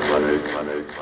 panic, panic.